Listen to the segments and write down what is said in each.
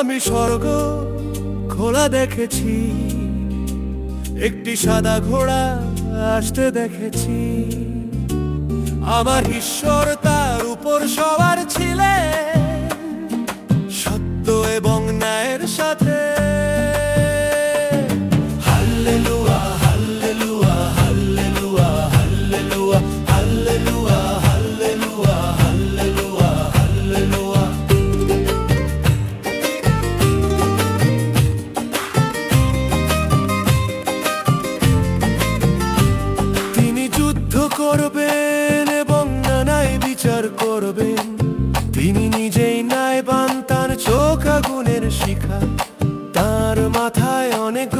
আমি স্বর্গ খোলা দেখেছি একটি সাদা ঘোড়া আসতে দেখেছি। আমার ঈশ্বর তার উপর সবার করবেন এবং নানাই বিচার করবেন। তিনি নিজেই নাই বান তার চোখ আগুনের শিখা। তার মাথায় অনেক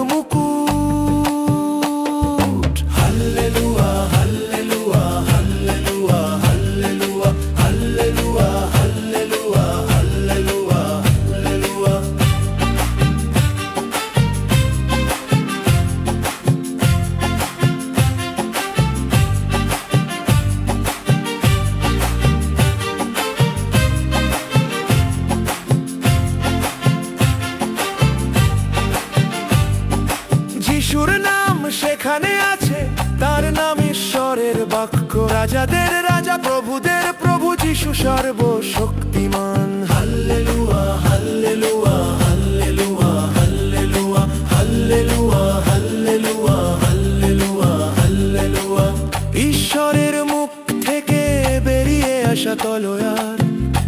যিশুর নাম সেখানে আছে। তার নাম ঈশ্বরের বাক্য। রাজাদের রাজা প্রভুদের প্রভু যিশু সর্বশক্তিমান। Hallelujah hallelujah hallelujah hallelujah hallelujah hallelujah hallelujah hallelujah. ঈশ্বরের মুখ থেকে বেরিয়ে আসা তলোয়ার।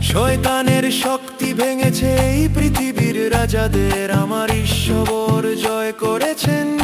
শয়তানের শক্তি ভেঙেছে এই পৃথিবীর রাজাদের। আমার ঈশ্বর জয় করেছেন।